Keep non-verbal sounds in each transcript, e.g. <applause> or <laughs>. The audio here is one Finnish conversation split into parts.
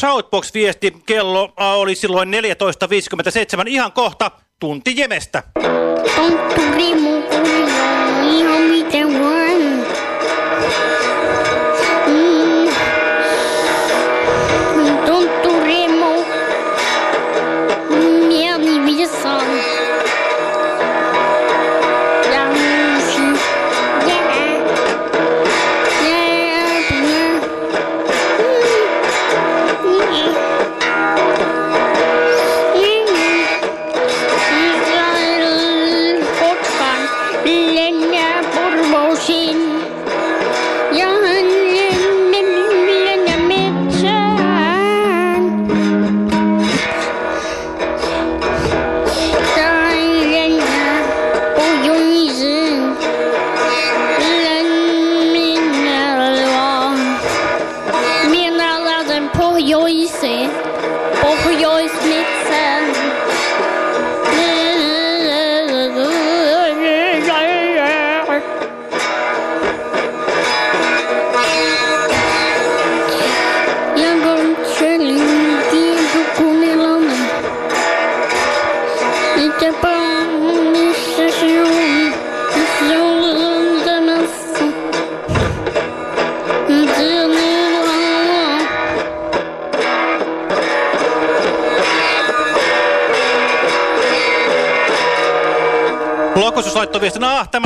Shoutbox-viesti. Kello oli silloin 14.57. Ihan kohta tunti Jemestä. Tonttu rimu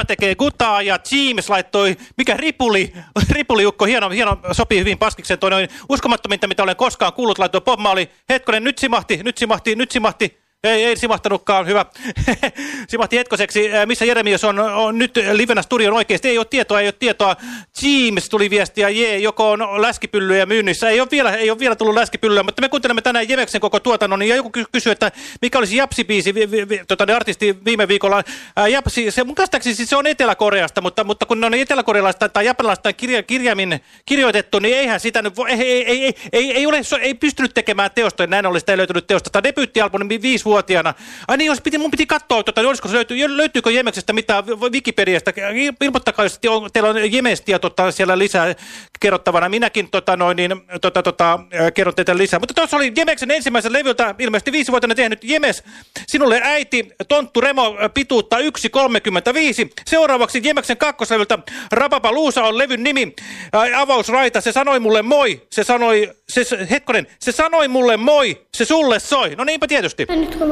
tämä tekee gutaa, ja James laittoi, mikä ripuli, ripuliukko, hieno, hieno, sopii hyvin paskikseen, toi noin uskomattominta, mitä olen koskaan kuullut, laittoi Bob Marley, hetkonen, nyt simahti, nyt simahti, nyt simahti, ei, ei simahtanutkaan, hyvä. <laughs> Simahti hetkoseksi, Äh, missä Jeremias on, on nyt livenä studion oikeasti, ei ole tietoa, ei ole tietoa. James tuli viestiä, jee, joko on läskipyllyjä myynnissä, ei ole vielä, ei ole vielä tullut läskipyllyä, mutta me kuuntelemme tänään Jemeksen koko tuotannon, ja joku ky kysyy, että mikä olisi Japsi-biisi, tota, ne artisti viime viikolla. Ää, Japsi, se mun käsittääkseni siis se on Etelä-Koreasta, mutta, mutta kun ne on etelä-korealaista tai japanilaista kirja, kirjaimin kirjoitettu, niin eihän sitä nyt, ei, ei, ei, ei, ei, ole, ei pystynyt tekemään teosta, näin sitä ei löytynyt teosta. Tämä debyyttialbumi viisivuotiaana. Ai niin, jos piti, mun piti katsoa, tota, olisiko se löytyy, löytyykö Jemeksestä mitään Wikipediasta. Il- Ilmoittakaa, jos teillä on Jemestiä tota, siellä lisää kerrottavana. Minäkin tota, noin, niin, tota, tota, kerron teitä lisää. Mutta tuossa oli Jemeksen ensimmäisen levyltä ilmeisesti viisivuotinen tehnyt Jemes. Sinulle äiti, Tonttu Remo, pituutta 1.35. Seuraavaksi Jemeksen kakkoslevyltä Rapapa Luusa on levyn nimi. Äh, avausraita, se sanoi mulle moi. Se sanoi, se, hetkonen, se sanoi mulle moi. Se sulle soi. No niinpä tietysti. Nytkö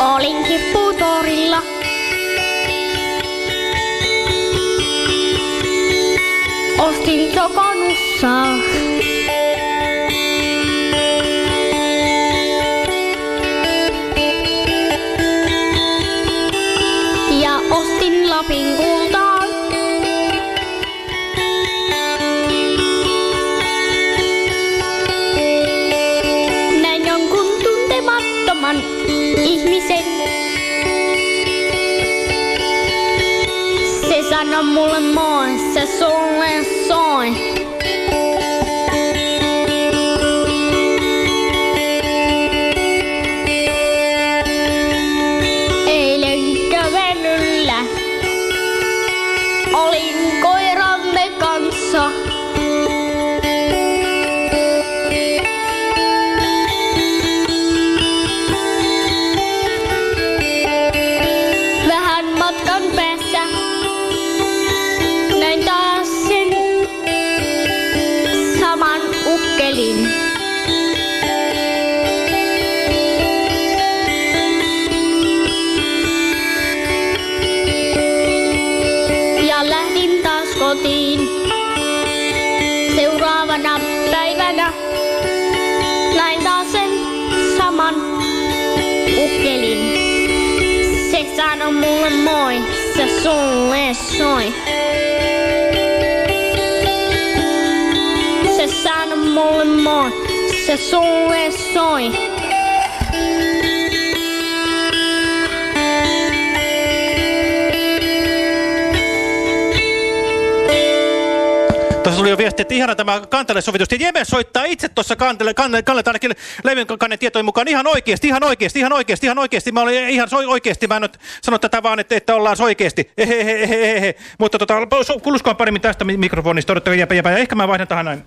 Olin kipputorilla. Ostin sokonussaa. Ja ostin Lapin Se sanoi mulle moi, se sulle soi. Ukkelin. Se sanoi mulle moi, se sulle soi. Se sanoi mulle moi, se sulle soi. Tuli jo viesti, että ihana tämä kantele sovitus. Ja Jeme soittaa itse tuossa kantele, kantele, kantele ainakin levyn kannen tietojen mukaan ihan oikeasti, ihan oikeasti, ihan oikeasti, ihan oikeasti. Mä olin ihan soi oikeasti, mä en nyt sano tätä vaan, että, että ollaan soikeasti. Ehehehehe. Mutta tota, kuluskoon paremmin tästä mikrofonista, odottakaa jäpä, jäpä. Ehkä mä vaihdan tähän näin.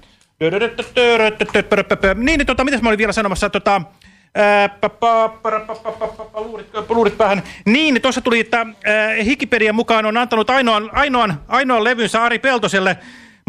Niin, niin tota, mitäs mä olin vielä sanomassa, tota... Luurit, päähän. Niin, tuossa tuli, että Hikipedian mukaan on antanut ainoan, ainoan, ainoan levynsä Ari Peltoselle,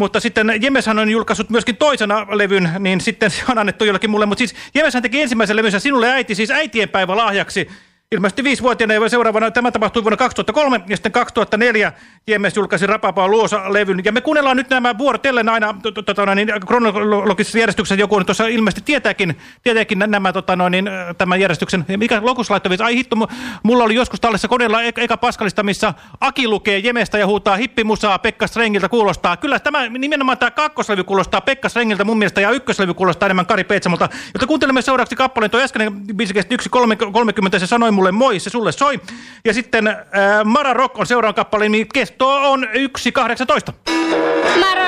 mutta sitten Jemeshän on julkaissut myöskin toisena levyn, niin sitten se on annettu jollekin mulle. Mutta siis Jemeshän teki ensimmäisen levynsä sinulle äiti, siis äitienpäivä lahjaksi. Ilmeisesti viisivuotiaana ja seuraavana, tämä tapahtui vuonna 2003 ja sitten 2004 Jemes julkaisi Rapapaa Luosa-levyn. Ja me kuunnellaan nyt nämä vuorotellen aina tota, niin, kronologisessa järjestyksessä. Joku tuossa ilmeisesti tietääkin, tietääkin nämä tota, noin, niin, tämän järjestyksen. Mikä Lokus laittoi? Ai hitto, mulla oli joskus tallessa koneella eka, eka Paskalista, missä Aki lukee Jemestä ja huutaa hippimusaa Pekka Strengiltä kuulostaa. Kyllä tämä nimenomaan tämä kakkoslevy kuulostaa Pekka Strengiltä mun mielestä ja ykköslevy kuulostaa enemmän Kari Peitsamolta. Jotta kuuntelemme seuraavaksi kappaleen. Tuo äskeinen biisi kesti 1.30 se sanoi mulle moi, se sulle soi. Ja sitten äh, Mara Rock on seuraavan kappaleen, niin kesto on 1.18. Mara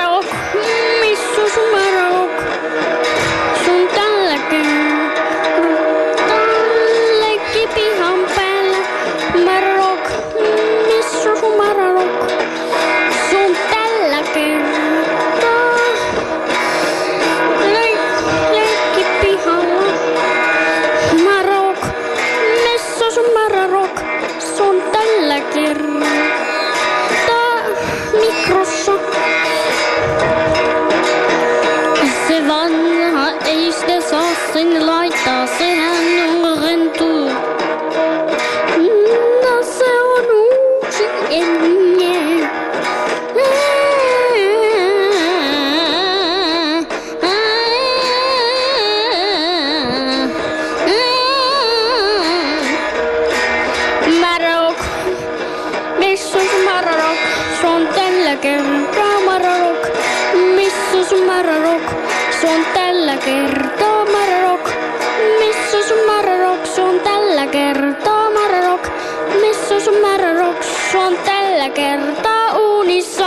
Marok? Se on tällä kertaa Marok. Missä sun Marok? Se on tällä kertaa Marok. Missä sun Marok? Se on tällä kertaa uunissa.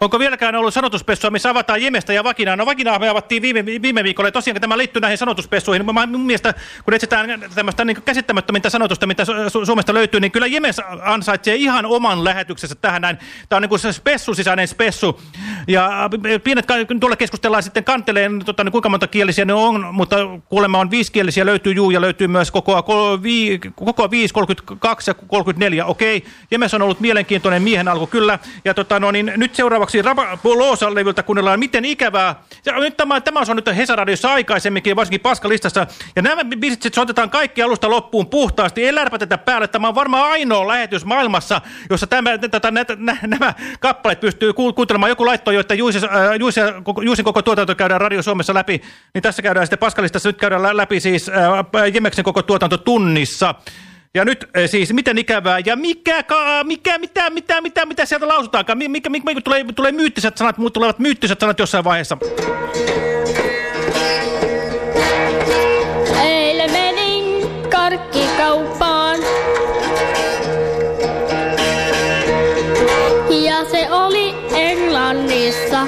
Onko vieläkään ollut sanotuspessua, missä avataan Jemestä ja Vakinaa? No Vakinaa me avattiin viime, viime viikolla ja tosiaan tämä liittyy näihin sanotuspessuihin. Mä, mun mielestä, kun etsitään tämmöistä niin käsittämättömintä sanotusta, mitä Su Suomesta löytyy, niin kyllä Jemes ansaitsee ihan oman lähetyksensä tähän näin. Tämä on niin kuin se spessu sisäinen spessu. Ja pienet, tuolla keskustellaan sitten kanteleen, tota, niin kuinka monta kielisiä ne on, mutta kuulemma on viisikielisiä, löytyy juu ja löytyy myös koko, koko, vi, koko 5, 32 ja 34. Okei, Jemes on ollut mielenkiintoinen miehen alku kyllä. Ja tota, no, niin, nyt seuraavaksi Rapapuloosan levyltä kuunnellaan, miten ikävää. Ja nyt tämä, tämä on nyt Hesaradiossa aikaisemminkin, varsinkin Paskalistassa. Ja nämä biisit soitetaan kaikki alusta loppuun puhtaasti. Ei lärpätetä päälle. Tämä on varmaan ainoa lähetys maailmassa, jossa tämä, tätä, nä, nä, nämä kappaleet pystyy ku, kuuntelemaan. Joku laittoi jo, että äh, Juisin, koko, Juisin koko tuotanto käydään Radio Suomessa läpi. Niin tässä käydään sitten Paskalistassa, nyt käydään läpi siis äh, Jemeksen koko tuotanto tunnissa. Ja nyt siis, miten ikävää ja mikä, mikä, mitä, mitä, mitä, mitä sieltä lausutaankaan? Mikä, mikä, mikä tulee, tulee myyttiset sanat, muut tulevat myyttiset sanat jossain vaiheessa. Eilen menin karkkikauppaan. Ja se oli Englannissa.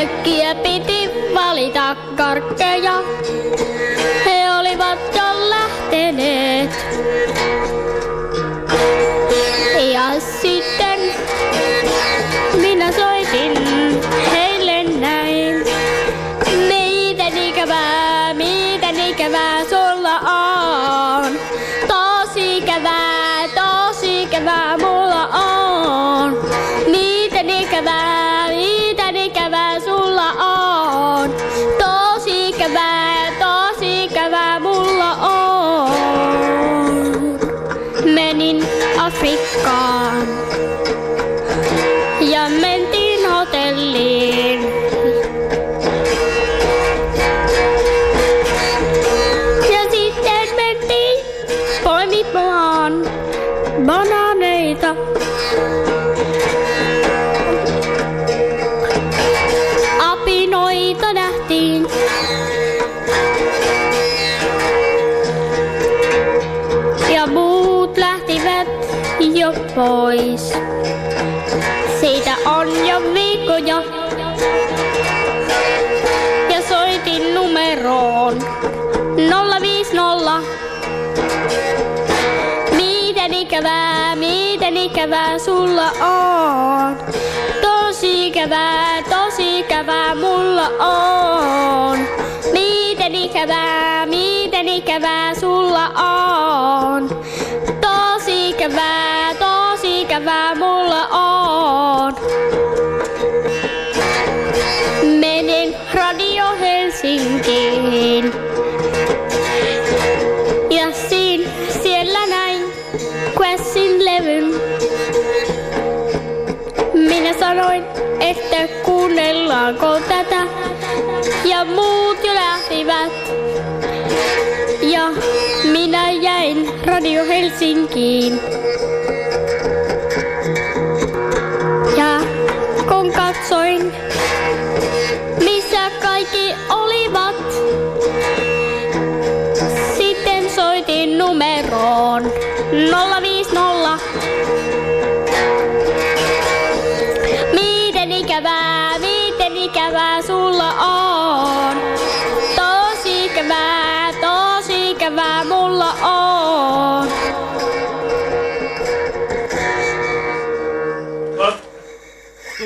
Äkkiä piti valita karkkeja. He olivat jo lähteneet. Lähtivät. Ja minä jäin Radio Helsinkiin.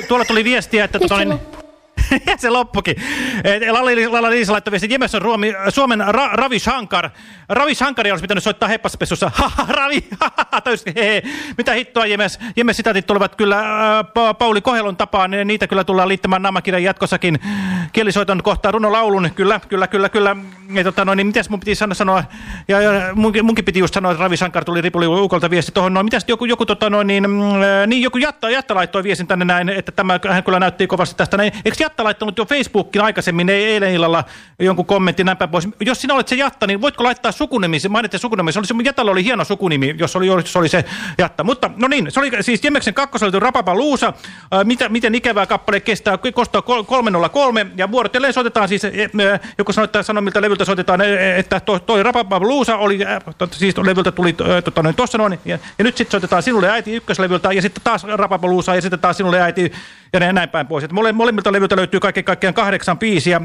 Tuolla tuli viestiä, että... Nyt se niin, <laughs> ja se loppukin. Lalla Liisa laittoi viesti, Jemes on Ruomi, Suomen ra, Ravi Shankar. Ravi Shankaria olisi pitänyt soittaa heppaspesussa. <laughs> Ravi, Mitä hittoa, Jemes? Jemes sitaatit tulevat kyllä äh, Pa- Pauli Kohelon tapaan. Niitä kyllä tullaan liittämään naamakirjan jatkossakin. Kielisoiton kohtaa runolaulun. Kyllä, kyllä, kyllä, kyllä. Ja, tota, no, niin, mitäs mun piti sanoa? ja, ja munkin, munkin piti just sanoa, että Ravi Shankar tuli Ripuli Ukolta viesti tuohon. No, mitäs joku, joku, tota, no, niin, mm, äh, niin, joku Jatta, Jatta laittoi viestin tänne näin, että tämä, hän kyllä näytti kovasti tästä. Näin. Eikö Jatta laittanut jo Facebookin aikaisemmin, ei eilen illalla jonkun kommentin näin päin pois. Jos sinä olet se Jatta, niin voitko laittaa sukunimi, se mainitse sukunimi. Se oli, se, Jattalla oli hieno sukunimi, jos oli, jos oli se Jatta. Mutta no niin, se oli siis Jemmeksen kakkosoliiton Rapapa Luusa. Äh, mitä, miten ikävää kappale kestää, kostaa kol- 303 ja vuorotellen soitetaan siis, eh, eh, joku sanoi, että sanoi miltä levyltä soitetaan, eh, että toi, toi Rapapa Luusa oli, tot- siis levyltä tuli tota, noin tuossa noin, ja, ja nyt sitten soitetaan sinulle äiti ykköslevyltä ja sitten taas Rapapa Luusa ja sitten taas sinulle äiti ja näin, päin pois. Mole, molemmilta levyltä löytyy kaiken kaikkiaan kahdeksan biisiä.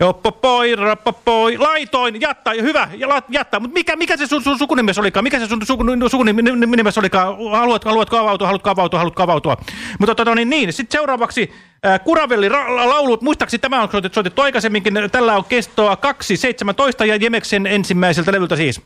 Joppopoi, rappopoi, laitoin, jatta, hyvä, ja la, jatta. Mutta mikä, mikä se sun, sun sukunimesi olikaan? Mikä se sun sukunimesi olikaan? Haluat, haluatko avautua, haluatko avautua, haluatko avautua? Mutta tota, niin, niin. sitten seuraavaksi äh, Kuravelli ra, laulut. Muistaakseni tämä on soitettu aikaisemminkin. Tällä on kestoa 2.17 ja Jemeksen ensimmäiseltä levyltä siis.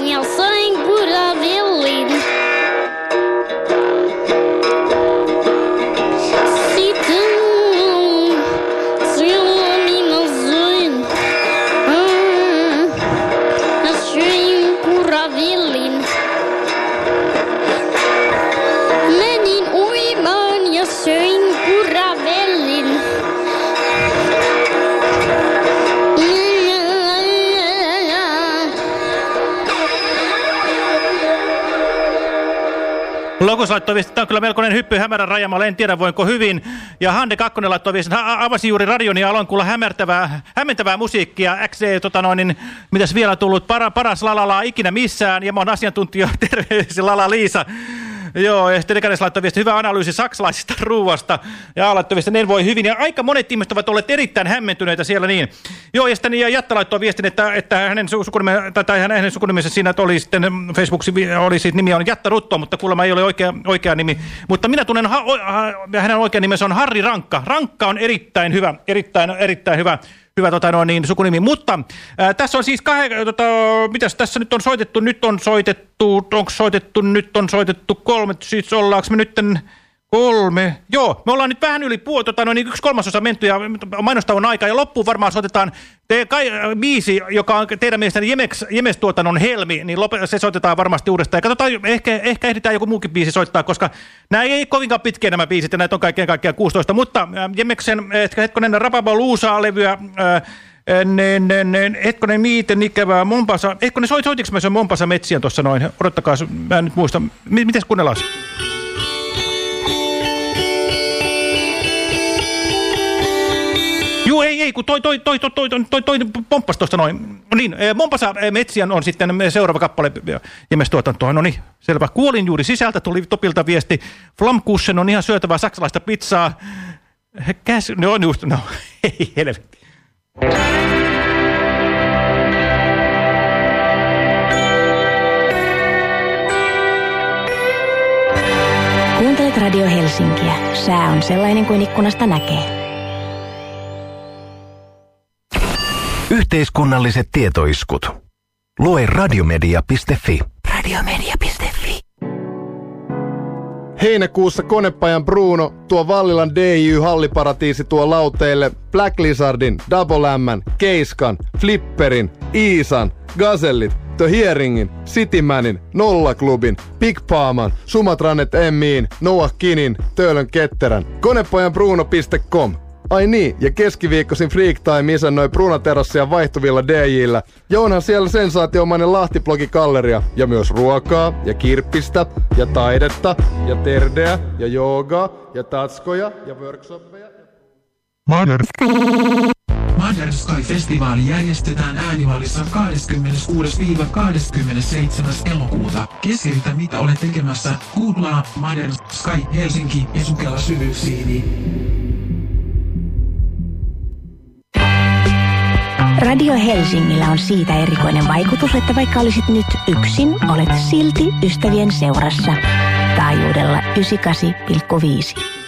Saksaan ja Markus laittoi viestin, että on kyllä melkoinen hyppy hämärän rajamalla, en tiedä voinko hyvin. Ja Hande Kakkonen laittoi viestin, avasi juuri radion ja aloin kuulla hämärtävää, hämmentävää musiikkia. XC, tota noin, niin, mitäs vielä tullut, para, paras lalalaa ikinä missään. Ja mä oon asiantuntija, <laughs> terveisiä Lala Liisa. Joo, ja sitten Dekanes laittoi viesti, hyvä analyysi saksalaisista <laughs> ruuasta. Ja laittoi viesti, ne voi hyvin. Ja aika monet ihmiset ovat olleet erittäin hämmentyneitä siellä niin. Joo, ja sitten ja Jatta laittoi viestin, että, että hänen sukunimensä, tai, hänen sukunimensä siinä oli sitten Facebookissa, oli siis nimi on Jatta Rutto, mutta kuulemma ei ole oikea, oikea nimi. Mutta minä tunnen, ha, ha, hänen oikea nimensä on Harri Rankka. Rankka on erittäin hyvä, erittäin, erittäin hyvä hyvä tota, no, niin, sukunimi. Mutta ää, tässä on siis kahden, tota, mitäs tässä nyt on soitettu, nyt on soitettu, onko soitettu, nyt on soitettu kolme, siis ollaanko me nytten Kolme. Joo, me ollaan nyt vähän yli puoli, tota, no niin yksi kolmasosa menty ja mainostavun aika ja loppuun varmaan soitetaan te, kai, biisi, joka on teidän mielestäni Jemes, Jemes-tuotannon helmi, niin lop, se soitetaan varmasti uudestaan. Ja katsotaan, ehkä, ehkä ehditään joku muukin biisi soittaa, koska nämä ei kovinkaan pitkiä nämä biisit ja näitä on kaikkien kaikkiaan 16. Mutta äh, Jemeksen, hetkonen, Rapaba Luusaa levyä, äh, ne, ne, ne, hetkonen, miten ikävää, Mompasa, hetkonen, soit, soitiko mä sen Mompasa metsiä tuossa noin, odottakaa, mä en nyt muista, miten kuunnellaan? Ei, kun toi, toi, toi, toi, toi, toi, toi, pomppas tuosta noin. No niin, Mompasa Metsian on sitten seuraava kappale tuotantoa. No niin, selvä. Kuolin juuri sisältä, tuli Topilta viesti. Flamkussen on ihan syötävää saksalaista pizzaa. Käs, no just, no, <laughs> ei helvetti. Kuuntelet Radio Helsinkiä. Sää on sellainen kuin ikkunasta näkee. Yhteiskunnalliset tietoiskut. Lue radiomedia.fi. Radiomedia.fi. Heinäkuussa konepajan Bruno tuo Vallilan DIY-halliparatiisi tuo lauteille Black Lizardin, Double M, Keiskan, Flipperin, Iisan, Gazellit, The Hearingin, Citymanin, Nollaklubin, Big Paaman, Sumatranet Emmiin, Noah Kinin, Töölön Ketterän. Konepajanbruno.com Ai niin, ja keskiviikkoisin Freak Time isännöi Brunaterassia vaihtuvilla DJillä. Ja onhan siellä sensaatiomainen Lahtiblogi Galleria. Ja myös ruokaa, ja kirppistä, ja taidetta, ja terdeä, ja joogaa, ja tatskoja, ja workshoppeja. Modern Modern Sky-festivaali järjestetään äänivallissa 26-27. elokuuta. Keskeytä mitä olet tekemässä, googlaa Modern Sky Helsinki ja sukella syvyyksiini. Radio Helsingillä on siitä erikoinen vaikutus, että vaikka olisit nyt yksin, olet silti ystävien seurassa. Taajuudella 98,5.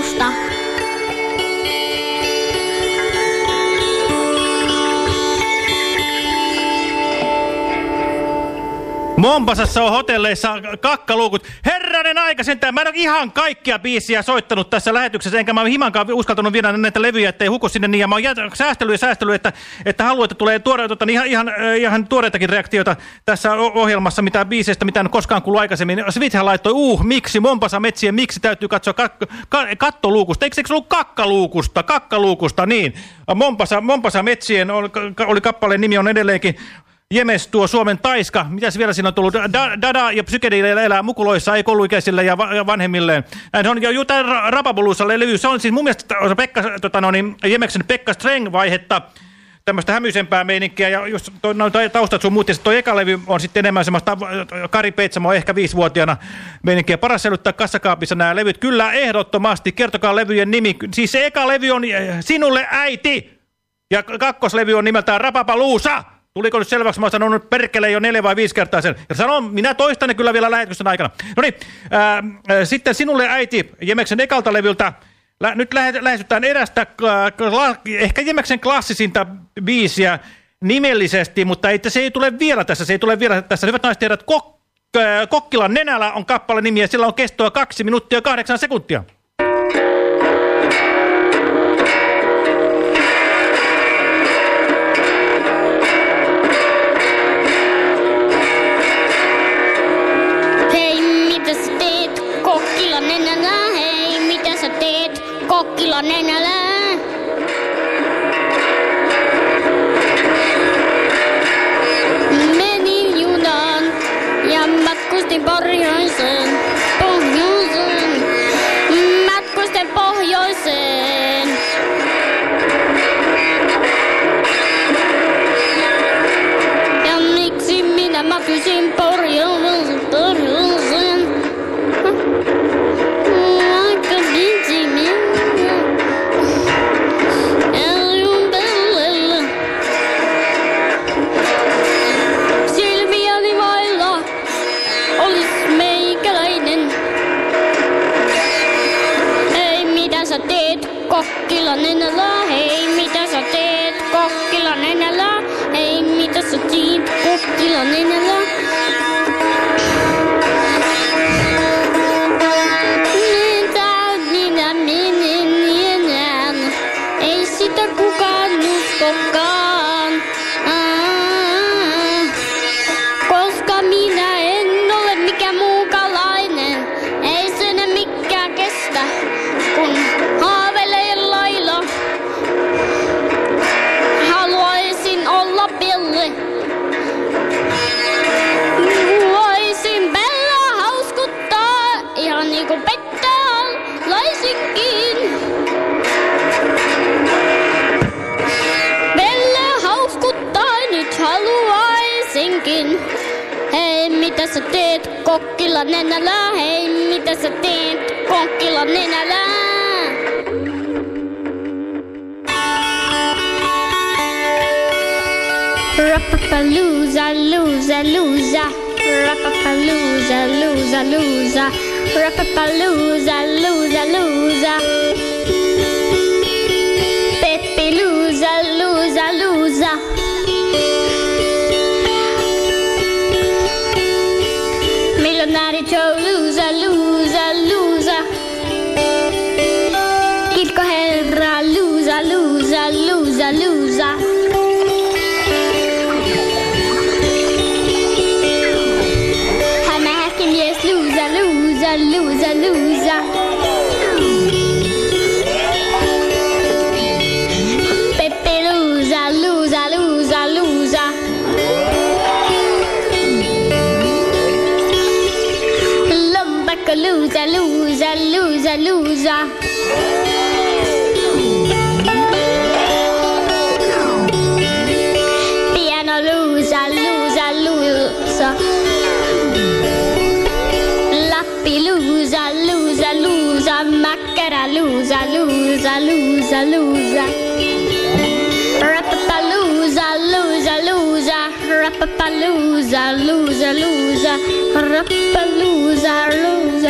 Kattoluukusta. Mombasassa on hotelleissa kakkaluukut. Herra Hyvänen aika sentään. Mä en ole ihan kaikkia biisiä soittanut tässä lähetyksessä, enkä mä himankaan uskaltanut viedä näitä levyjä, ettei huku sinne niin. Ja mä oon säästellyt ja säästellyt, että, että haluan, että tulee tuore, tota, niin ihan, ihan, ihan tuoreitakin reaktioita tässä ohjelmassa, mitä biiseistä, mitä en koskaan kuullut aikaisemmin. Svithän laittoi, uh, miksi, Mompasa metsien, miksi täytyy katsoa kak- ka- kattoluukusta. Eikö se ollut kakkaluukusta? Kakkaluukusta, niin. Mompasa, Mompasa metsien oli, oli kappaleen nimi on edelleenkin. Jemes tuo Suomen taiska. Mitäs vielä siinä on tullut? Da, dada ja psykedeillä elää mukuloissa, ei kouluikäisille ja, va ja vanhemmilleen. Näin on jo jotain ra rapabuluissa levy. Se on siis mun mielestä Pekka, tota, no, niin, Jemeksen Pekka Streng-vaihetta tämmöistä hämyisempää meininkiä, ja just no, toi taustat sun muut, ja eka levy on sitten enemmän semmoista äh, Kari Peitsamo ehkä viisivuotiaana meininkiä. Paras säilyttää kassakaapissa nämä levyt. Kyllä, ehdottomasti. Kertokaa levyjen nimi. Siis se eka levy on äh, Sinulle äiti, ja kakkoslevy on nimeltään Rapapaluusa. Tuliko nyt selväksi? Mä oon sanonut perkele jo neljä vai viisi kertaa sen. Ja sanon, minä toistan ne kyllä vielä lähetyksen aikana. No niin, sitten sinulle äiti Jemeksen ekalta levyltä. Lä, nyt lähe, lähestytään erästä, ehkä Jemeksen klassisinta biisiä nimellisesti, mutta ei, se ei tule vielä tässä. Se ei tule vielä tässä. Hyvät naiset ja Kok, Kokkilan nenällä on kappale nimi ja sillä on kestoa kaksi minuuttia ja kahdeksan sekuntia. Kokkila nenällä? Menin junaan ja matkustin pohjoiseen, pohjoiseen, matkustin pohjoiseen. Ja miksi minä matkusin pohjoiseen, kokkila nenällä? Hei, mitä sä teet kokkila nenällä? Hei, mitä sä teet kokkila nenällä? Niin. Ei sitä kukaan uskokaan. Kokkila nenällä? Hei, mitä sä teet kokkila nenällä? Rapapalooza, looza, looza. Rapapalooza, looza, looza. Rapapalooza, looza, looza. Peppi looza, looza, looza. Tolu. Lombakko looza, looza, looza, looza. Piano looza, looza, looza. Lappi looza, looza, looza. Makkara looza, looza, looza, looza. Rapapalooza, looza, looza. Rapapalooza, looza, looza. Rapapalooza, looza,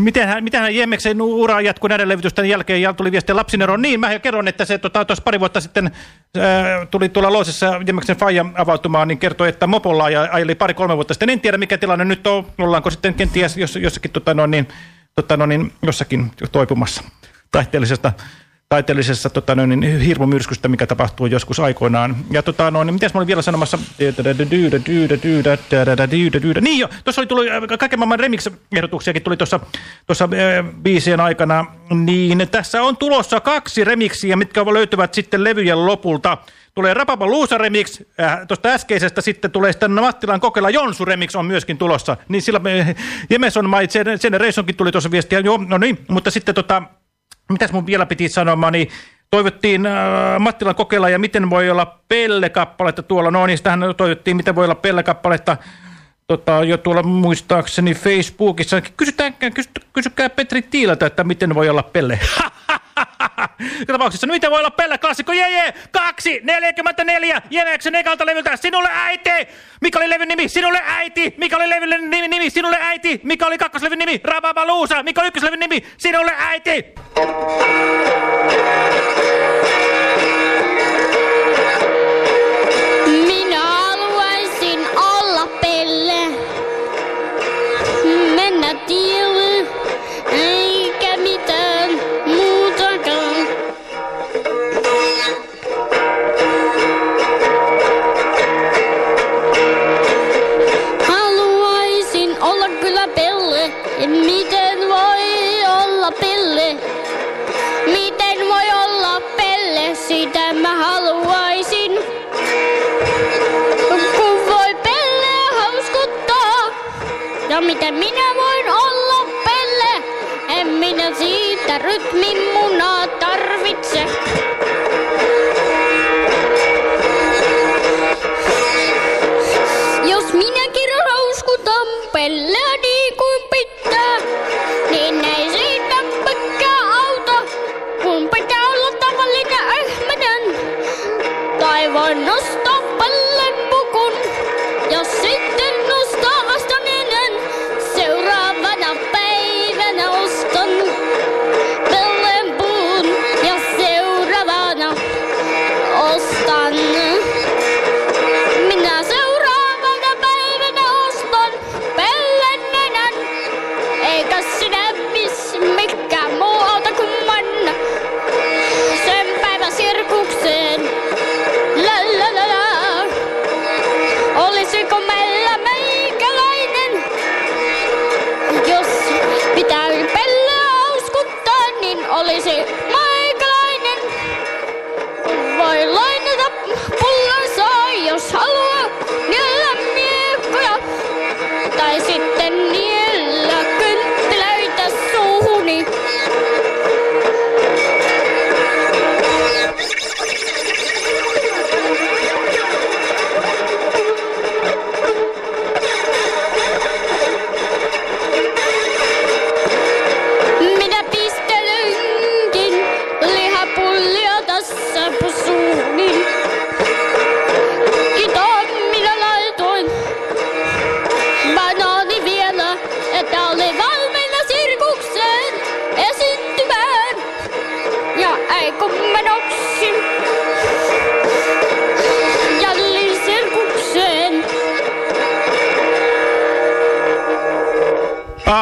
miten hän Jemmeksen ura jatkuu näiden levytysten jälkeen ja tuli viestiä lapsineroon? Niin, mä kerron, että se tuossa tota, pari vuotta sitten ää, tuli tuolla Loosessa Jemmeksen faija avautumaan, niin kertoi, että mopolla ja ajeli pari-kolme vuotta sitten. En tiedä, mikä tilanne nyt on. Ollaanko sitten kenties jos, jossakin, tota, no, niin, tota, no, niin, jossakin toipumassa taiteellisesta taiteellisessa tota, niin, hirmumyrskystä, mikä tapahtuu joskus aikoinaan. Ja tota, no, niin mitäs mä olin vielä sanomassa? Niin jo, tuossa oli tullut kaiken maailman remix-ehdotuksiakin tuli tuossa tuossa biisien aikana. Niin tässä on tulossa kaksi remixiä, mitkä löytyvät sitten levyjen lopulta. Tulee Rapapa Luusa remix, äh, tuosta äskeisestä sitten tulee sitten Mattilan kokeilla Jonsu remix on myöskin tulossa. Niin sillä Jemeson My Generationkin tuli tuossa viestiä, joo, no niin, mutta sitten tota, mitäs mun vielä piti sanoa, niin toivottiin äh, Mattilan kokeilla ja miten voi olla Pelle-kappaletta tuolla. No niin, sitähän toivottiin, miten voi olla Pelle-kappaletta tota, jo tuolla muistaakseni Facebookissa. Kysytään, kysy, kysykää Petri Tiilältä, että miten voi olla Pelle. <laughs> tapauksessa, no miten voi olla Pelle klassikko? Jee, jee, 2, 44, Jemeksen ekalta levyltä, sinulle äiti! Mikä oli levyn nimi? Sinulle äiti! Mikä oli levyn nimi? nimi? Sinulle äiti! Mikä oli kakkoslevyn nimi? Rababa Luusa! Mikä oli ykköslevyn nimi? Sinulle äiti! Sitä mä haluaisin. Kun voi Pelle hauskuttaa. Ja miten minä voin olla Pelle? En minä siitä rytmin munaa tarvitse.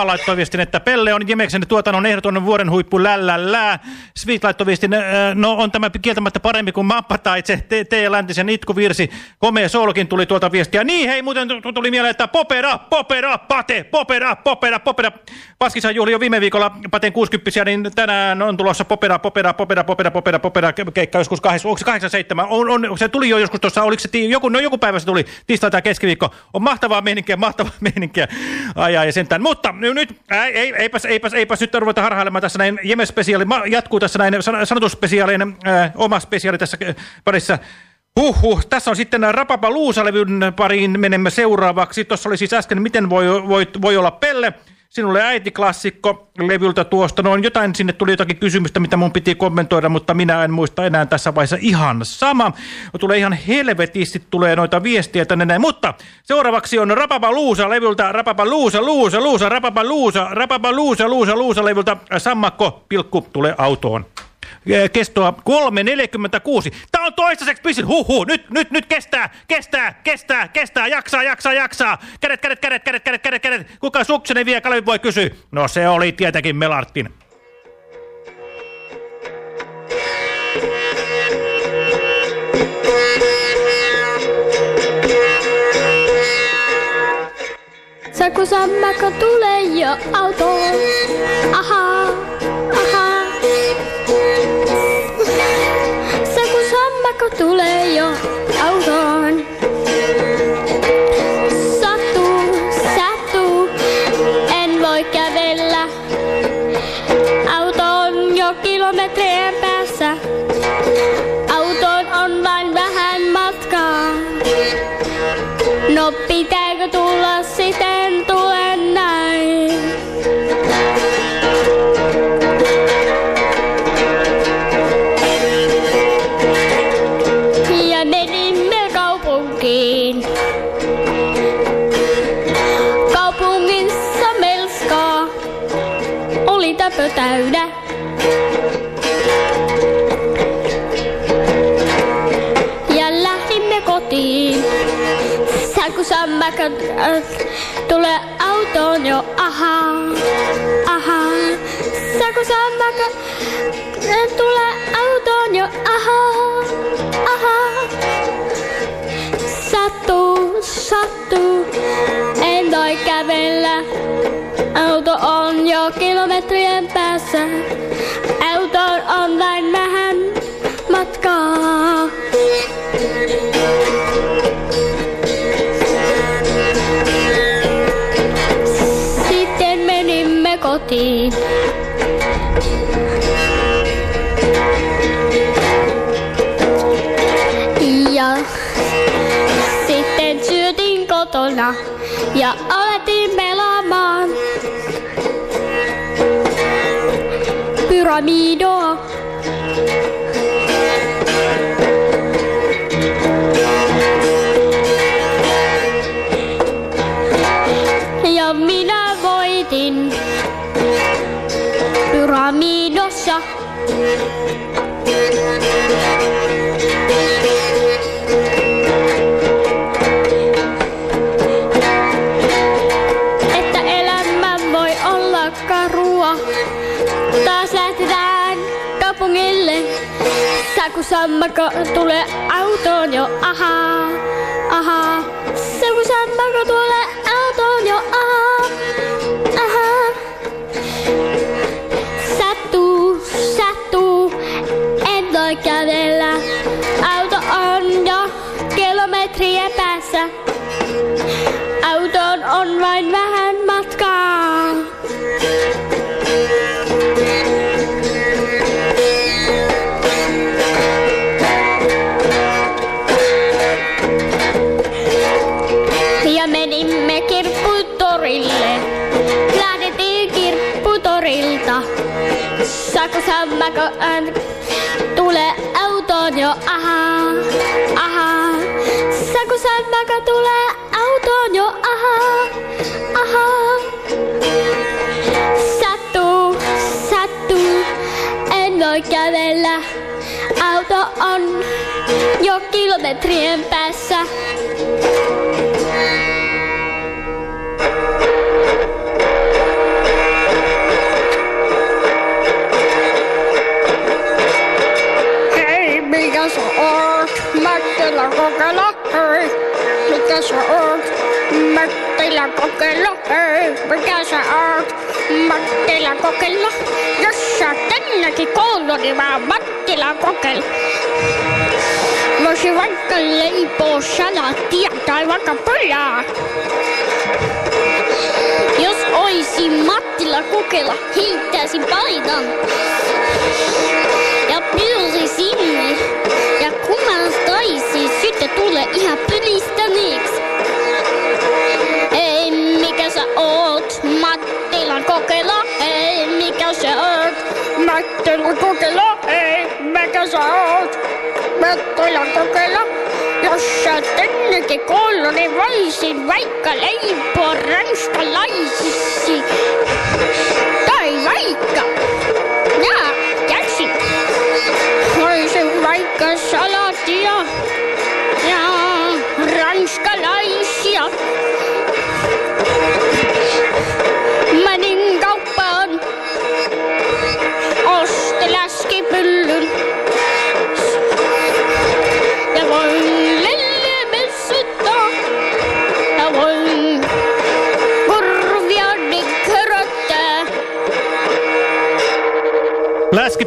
Laittoi viestin, että Pelle on Jemeksen tuotannon ehdoton vuoden huippu lällällää. Sweet laittoi viestin, äh, no on tämä kieltämättä parempi kuin Mappa tai se T. Läntisen itkuvirsi. Komea soolokin tuli tuolta viestiä. Niin hei, muuten tuli mieleen, että popera, popera, pate, popera, popera, popera. Paskissa juhli jo viime viikolla pateen 60 niin tänään on tulossa popera, popera, popera, popera, popera, popera, keikka joskus kahdessa, onko se 87? On, on, se tuli jo joskus tuossa, oliko se joku, no joku päivä se tuli, tiistai tai keskiviikko. On mahtavaa meininkiä, mahtavaa meininkiä. Ai, ai, sentään. Mutta nyt, ei, ei, eipäs, eipäs, eipäs nyt ruveta harhailemaan tässä näin, Jeme-spesiaali, jatkuu tässä näin, sanotusspesiaalien äh, oma spesiaali tässä parissa. Huhhuh, tässä on sitten Rapapa Luusalevyn pariin menemme seuraavaksi. Tuossa oli siis äsken, miten voi, voi, voi olla Pelle. Sinulle äitiklassikko levyltä tuosta. Noin jotain, sinne tuli jotakin kysymystä, mitä mun piti kommentoida, mutta minä en muista enää tässä vaiheessa ihan sama. Tulee ihan helvetisti, tulee noita viestiä tänne näin. Mutta seuraavaksi on Rapapa Luusa levyltä, Rapapa Luusa, Luusa, Luusa, Rapapa Luusa, Rapapa Luusa, Luusa, Luusa levyltä, Sammakko, pilkku, tulee autoon kestoa 3.46. Tämä on toistaiseksi pysynyt. Huhhuh, nyt, nyt, nyt kestää, kestää, kestää, kestää, jaksaa, jaksaa, jaksaa. Kädet, kädet, kädet, kädet, kädet, kädet, kädet. Kuka sukseni vie, Kalevi voi kysyä. No se oli tietenkin Melartin. Saku sammakko tulee jo autoon. Ahaa. Tulee jo autoon. Jo kilometrien päässä. Autoon on vain vähän matkaa. Sitten menimme kotiin. Ja sitten syötiin kotona ja alettiin pyramidoa. Ja minä voitin pyramidossa. Sammakko tulee autoon jo, ahaa. Saku sammakko ään tulee autoon jo, ahaa, ahaa. Saku sammakko tulee autoon jo, ahaa, ahaa. Sattuu, sattuu, en voi kävellä. Auto on jo kilometrien päässä. Oot? Mättilä kokeilla. Jos sä tännekin koulu, niin mä Mattila kokeilla. Voisi vaikka leipoa salaattia tai vaikka pojaa. Jos oisin Mattila kokeilla, heittäisin paidan. Ja pyysi sinne. Ja kumastaisi, sitten tulee ihan pylistäneeksi. Ei, mikä sä oot, Mattila kokkela, ei mikä se on. Mättelä kokkela, ei mikä se on. Mättelä kokkela, jos sä tännekin kolloni vaisin, vaikka leipoo ranskalaisissi. Tai vaikka, ja käsi. Vaisin vaikka salatia ja ranskalaisia.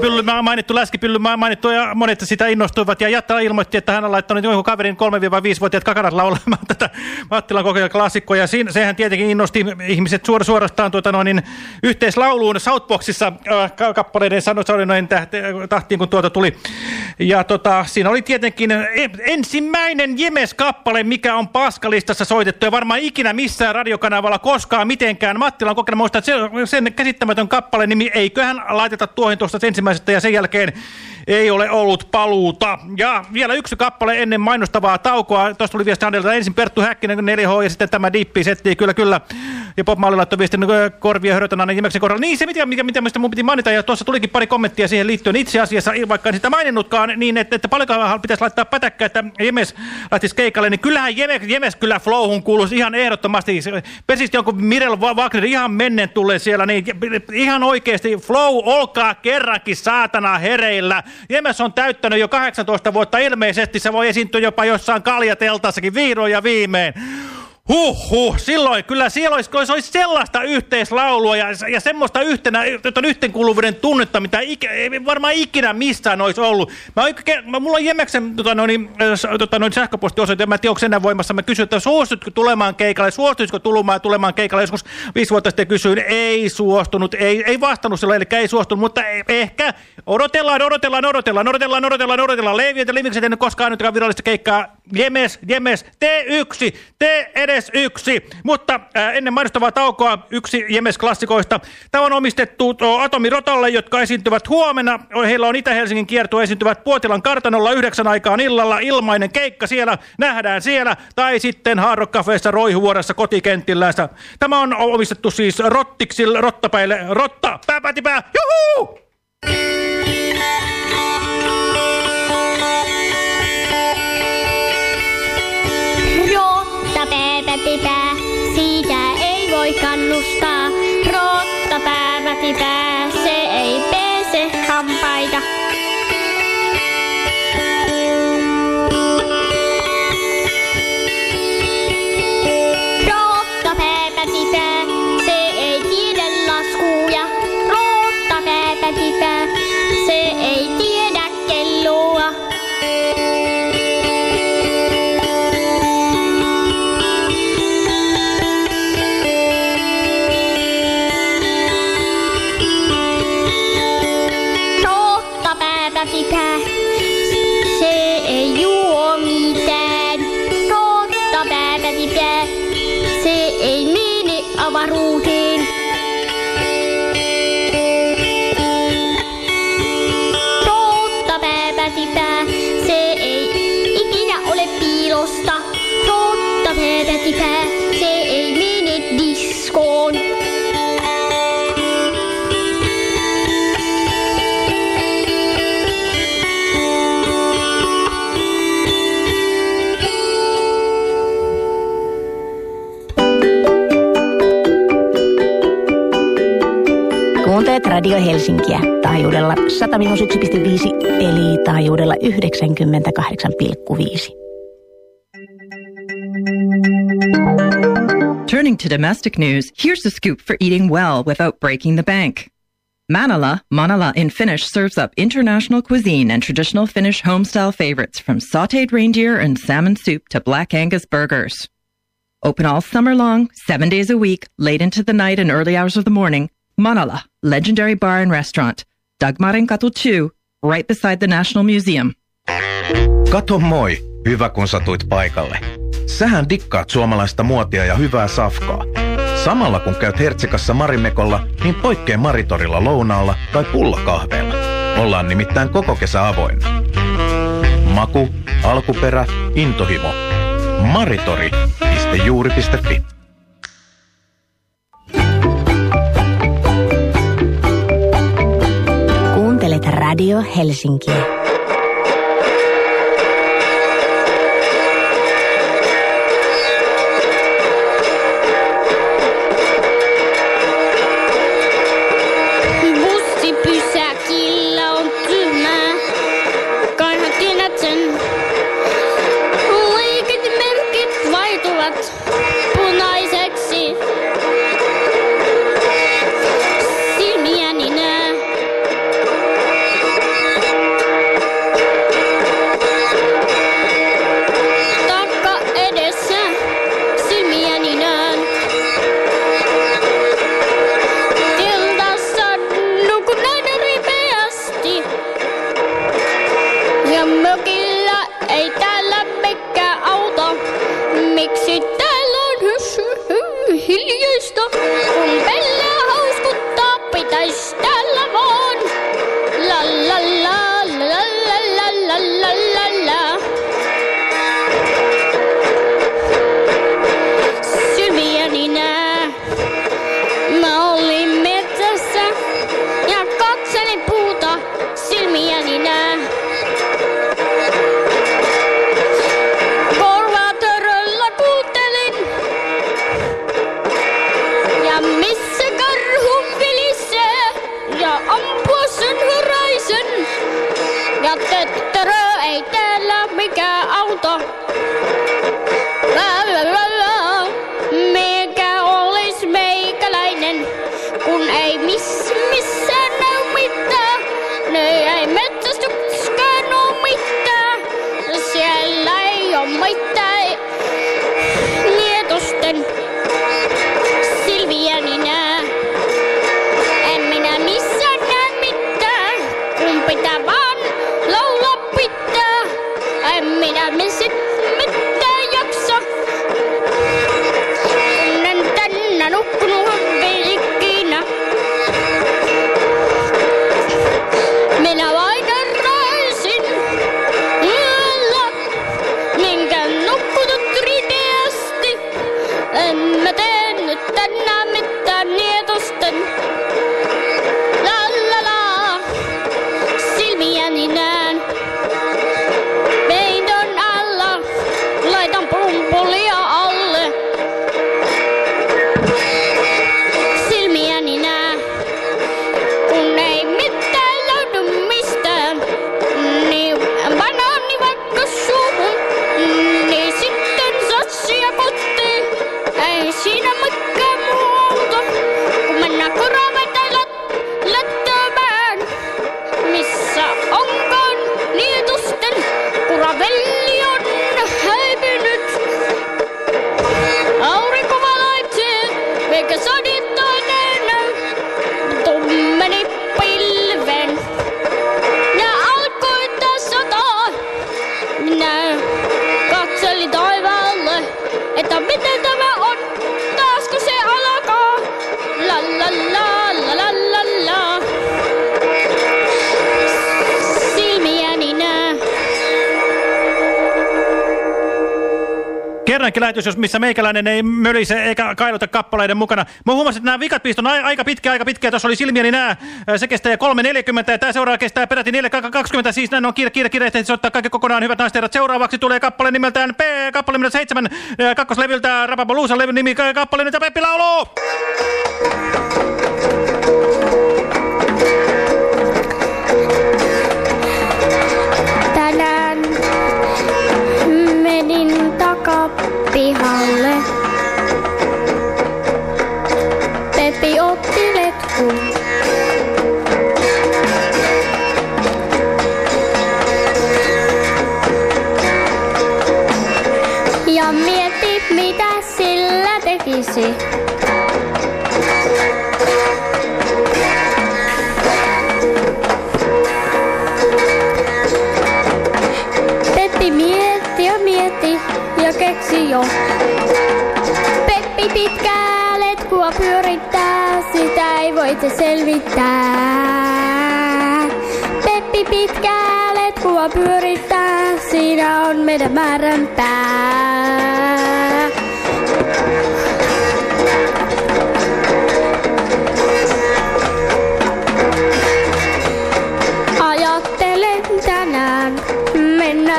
Läskipylly, mä oon mainittu, läskipylly, mainittu ja monet sitä innostuivat. Ja Jatta ilmoitti, että hän on laittanut jonkun kaverin 3-5-vuotiaat kakarat laulamaan <laughs> tätä Mattilan kokea klassikkoa. Ja siinä, sehän tietenkin innosti ihmiset suor, suorastaan tuota noin, niin, yhteislauluun Southboxissa äh, ka- kappaleiden sano- sanoinen tähte- tahtiin, kun tuota tuli. Ja tota, siinä oli tietenkin ensimmäinen Jemes-kappale, mikä on paskalistassa soitettu. Ja varmaan ikinä missään radiokanavalla koskaan mitenkään. Mattilan kokeilla muistaa, että se, sen käsittämätön kappale nimi eiköhän laiteta tuohon tuosta ensimmäisestä ja sen jälkeen ei ole ollut paluuta. Ja vielä yksi kappale ennen mainostavaa taukoa. Tuosta tuli viesti Handelta ensin Perttu Häkkinen 4H ja sitten tämä Dippi setti. Kyllä, kyllä. Ja Pop Malli laittoi viestin korvia hörötön aina kohdalla. Niin se, mitä, mikä, mitä mistä mun piti mainita. Ja tuossa tulikin pari kommenttia siihen liittyen. Itse asiassa, vaikka en sitä maininnutkaan, niin että, että paljonkaan pitäisi laittaa pätäkkä, että Jemes lähtisi keikalle. Niin kyllähän Jemes, Jemes kyllä flowhun kuuluisi ihan ehdottomasti. Pesistä jonkun Mirel Wagner ihan mennen tulee siellä. Niin ihan oikeasti flow, olkaa kerrankin saatana hereillä. Jemes on täyttänyt jo 18 vuotta ilmeisesti. Se voi esiintyä jopa jossain kaljateltassakin vihdoin ja viimein. Huh, silloin kyllä siellä olisi, se olisi sellaista yhteislaulua ja, ja semmoista yhtenä, yhteenkuuluvuuden tunnetta, mitä ikä, ei varmaan ikinä missään olisi ollut. Mä, oikein, mä mulla on Jemeksen tota, noin, tota, noin sähköpostiosoite, mä en tiedä, onko enää voimassa. Mä kysyin, että suostutko tulemaan keikalle, suostuisiko tulemaan, tulemaan keikalle. Joskus viisi vuotta sitten kysyin, ei suostunut, ei, ei vastannut silloin, eli ei suostunut, mutta ei, ehkä odotellaan, odotellaan, odotellaan, odotellaan, odotellaan, odotellaan. Leivien ja Limikset ennen koskaan nyt virallista keikkaa. Jemes, Jemes, tee yksi, tee edes yksi. Mutta äh, ennen mainostavaa taukoa yksi Jemes-klassikoista. Tämä on omistettu o, Atomi Rotalle, jotka esiintyvät huomenna. Heillä on Itä-Helsingin kierto esiintyvät Puotilan kartanolla yhdeksän aikaan illalla. Ilmainen keikka siellä, nähdään siellä. Tai sitten Hard Cafeessa Roihuvuoressa kotikenttillänsä. Tämä on omistettu siis Rottiksille, Rottapäille. Rotta, pääpätipää, juhuu! Pääpätipää, siitä ei voi kannustaa. Rotta se Radio Helsinkiä taajuudella 101,5 eli taajuudella 98,5. Turning to domestic news, here's the scoop for eating well without breaking the bank. Manala, Manala in Finnish serves up international cuisine and traditional Finnish homestyle favorites from sauteed reindeer and salmon soup to black Angus burgers. Open all summer long, seven days a week, late into the night and early hours of the morning, Manala, legendary bar and restaurant, Dagmarin Katu 2, right beside the National Museum. Kato moi, hyvä kun satuit paikalle. Sähän dikkaat suomalaista muotia ja hyvää safkaa. Samalla kun käyt Hertsikassa Marimekolla, niin poikkea Maritorilla lounaalla tai pullakahveella. Ollaan nimittäin koko kesä avoinna. Maku, alkuperä, intohimo. Maritori.juuri.fi Radio Helsinki. Kerrankin lähetys, jos missä meikäläinen ei mölise eikä kailuta kappaleiden mukana. Mä huomasin, että nämä vikat piistot on ai- aika pitkä, aika pitkä. Tuossa oli silmieni nää. Se kestää 3.40 ja tämä seuraava kestää peräti 4.20. Siis näin on kiire, kiire, kiire. Ehti soittaa kaikki kokonaan hyvät naiset herrat. Seuraavaksi tulee kappale nimeltään P, kappale nimeltään 7, kakkoslevyltä Rapapoluusan levyn nimi, kappale nimeltään Peppi Laulu. Tekisi. Peppi mietti ja mietti ja keksi jo. Peppi pitkää letkua pyörittää, sitä ei voita selvittää. Peppi pitkää letkua pyörittää, siinä on meidän määränpää.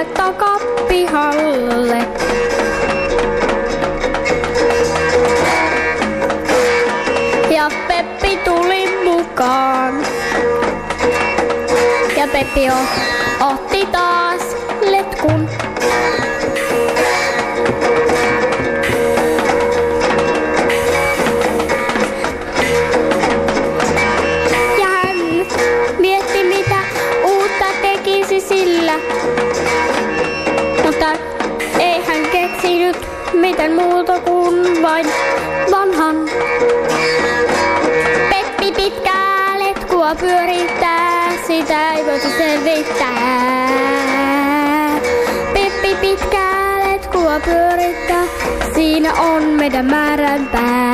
Mennä takapihalle. Ja Peppi tuli mukaan. Ja Peppi o- otti taas sitä ei voitu selvittää. Peppi pitkää letkua pyörittää, siinä on meidän määränpää.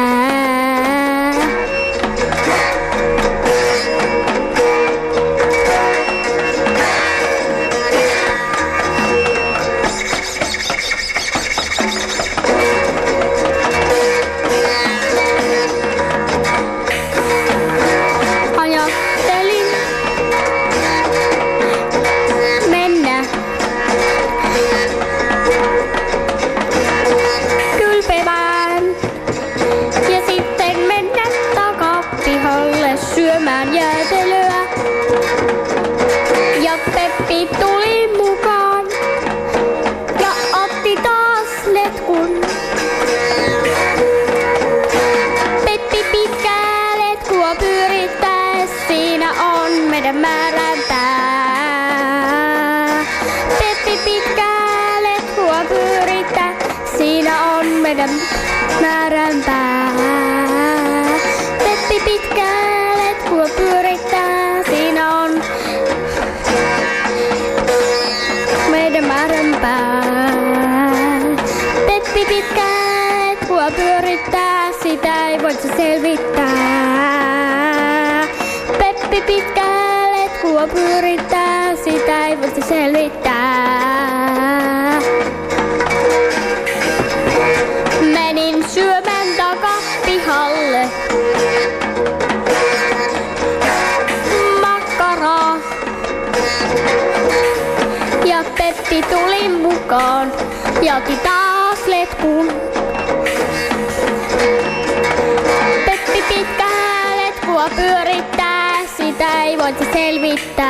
Selvittää.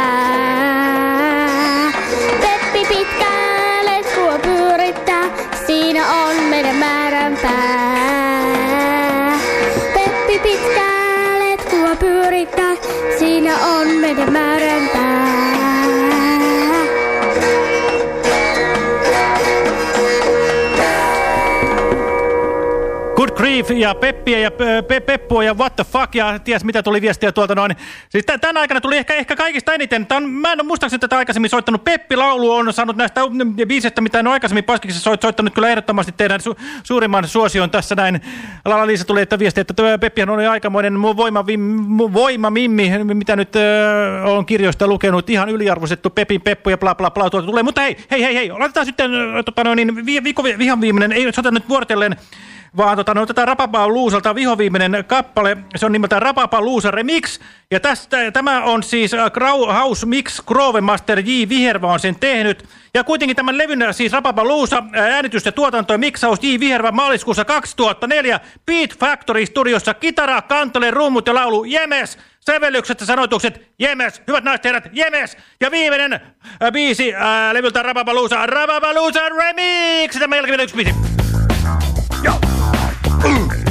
Grief ja Peppiä ja Pe- Pe- Peppua ja What the fuck ja ties mitä tuli viestiä tuolta noin. Siis tän aikana tuli ehkä, ehkä kaikista eniten. Tän, mä en muistaakseni tätä aikaisemmin soittanut. Peppi-laulu on saanut näistä biiseistä, mitä en aikaisemmin Paskiksessa soit, soittanut kyllä ehdottomasti teidän su, suurimman suosion tässä näin. Lala Liisa tuli että viesti, että tuo Peppihän oli aikamoinen mu- voima, vim, mu- voima mimmi, mitä nyt äh, on kirjoista lukenut. Ihan yliarvoisettu Pepin Peppu ja bla bla bla tuolta tulee. Mutta hei, hei, hei, hei. Laitetaan sitten tota, noin, niin, vi, viikko, vihan viimeinen, ei soita nyt vuorotellen vaan tota, no, otetaan Rapapa Luusalta vihoviimeinen kappale. Se on nimeltään Rapapa Luusa Remix. Ja tästä, tämä on siis äh, Grau, House Mix Grove Master J. Viherva on sen tehnyt. Ja kuitenkin tämän levyn, siis Rapapa Luusa, äh, äänitys ja tuotanto ja miksaus J. Viherva maaliskuussa 2004. Beat Factory Studiossa kitara, kantele, rummut ja laulu Jemes. Sävellykset ja sanoitukset, jemes, hyvät naiset herrat, jemes. Ja viimeinen äh, biisi äh, levyltä Rapapalooza, Rapapalooza Remix. Tämä jälkeen vielä yksi biisi. Joo. Ooh.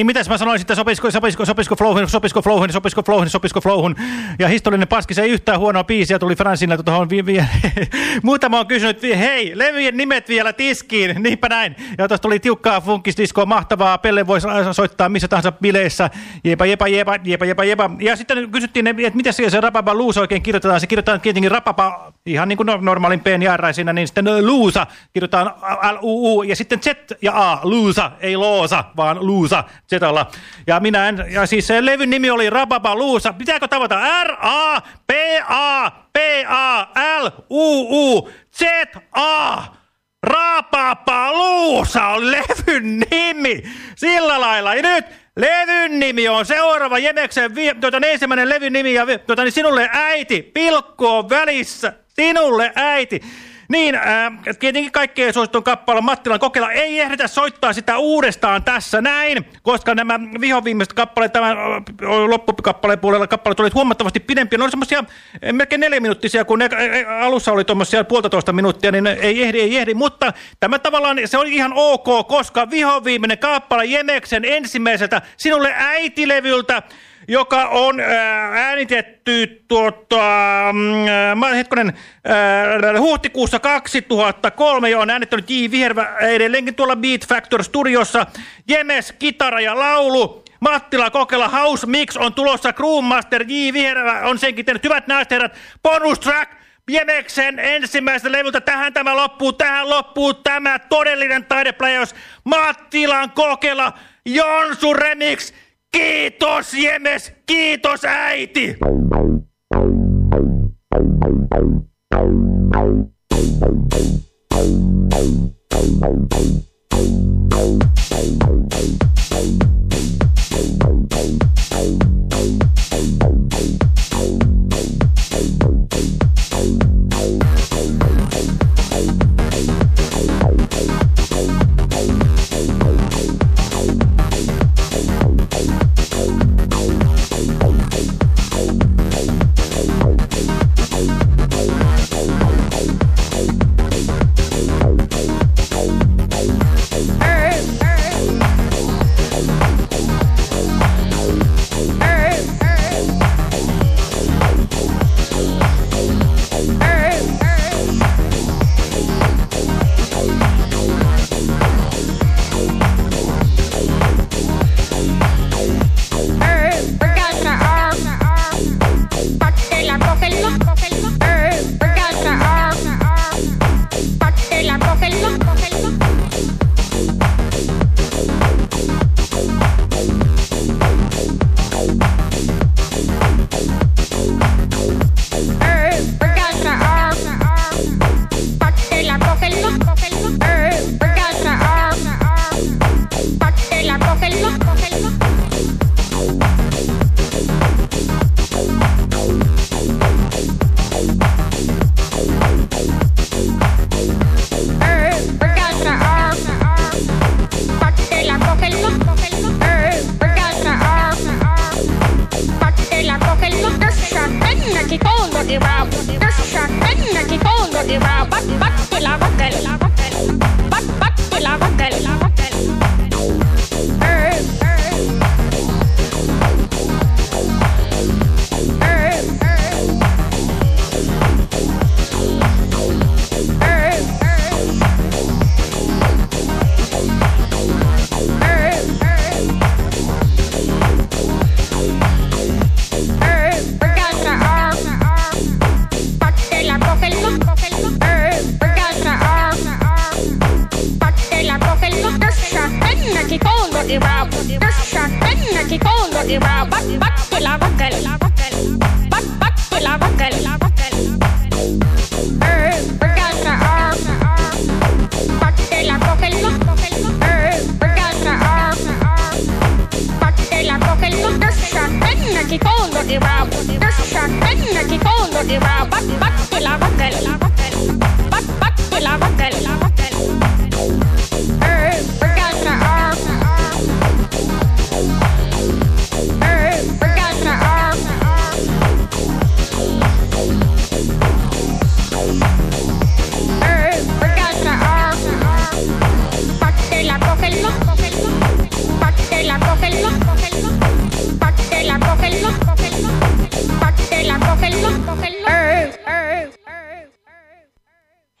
Niin, mitäs mä sanoin sitten, sopisiko, sopisiko, sopisiko flowhun, sopisiko flowhun, sopisiko flowhun, sopisiko flowhun. Ja historiallinen se ei yhtään huonoa biisiä, tuli Fransinilta tuohon. Vi, vi, <laughs> Muutama on kysynyt, hei, levyjen nimet vielä tiskiin, <laughs> niinpä näin. Ja tuosta tuli tiukkaa funkisdiskoa, mahtavaa, Pelle voi so- soittaa missä tahansa bileissä. Jepa, jepa, jepa, jepa, jepa, jepa. Ja sitten kysyttiin, että miten se, se rapapa luusa oikein kirjoitetaan. Se kirjoitetaan tietenkin rapapa, ihan niin kuin no- normaalin P siinä, niin sitten luusa kirjoitetaan L-U-U ja sitten Z ja A, luusa, ei loosa, vaan luusa Zalla. Ja minä en, ja siis se levyn nimi oli Rababa Luusa. Pitääkö tavata R-A-P-A-L-U-U Z-A. Rapapa Luusa on levyn nimi. Sillä lailla. Ja nyt levyn nimi on seuraava Jemeksen vi- tuota, ensimmäinen levyn nimi ja tuota, niin sinulle äiti. Pilkku on välissä. Sinulle äiti. Niin, äh, tietenkin kaikkein suositun kappale Mattilan kokeilla ei ehditä soittaa sitä uudestaan tässä näin, koska nämä vihoviimeiset kappaleet tämän äh, loppukappaleen puolella kappaleet olivat huomattavasti pidempiä. Ne olivat semmoisia äh, melkein neljä minuuttisia, kun ne äh, alussa oli tuommoisia puolitoista minuuttia, niin ei ehdi, ei ehdi. Mutta tämä tavallaan se oli ihan ok, koska vihoviimeinen kappale Jemeksen ensimmäiseltä sinulle äitilevyltä, joka on ää, äänitetty tuota, mm, ää, hetkonen, ää, huhtikuussa 2003 ja on äänittänyt J. Vihervä edelleenkin tuolla Beat Factor Studiossa. Jemes, kitara ja laulu. Mattila Kokela House Mix on tulossa. Crewmaster J. Vihervä on senkin tehnyt. Hyvät naiset herrat, bonus track. Jemeksen ensimmäisestä levyltä. Tähän tämä loppuu, tähän loppuu tämä todellinen taidepläjäys. Mattilan Kokela, Jonsu Remix. Kiitos Jemes, kiitos äiti!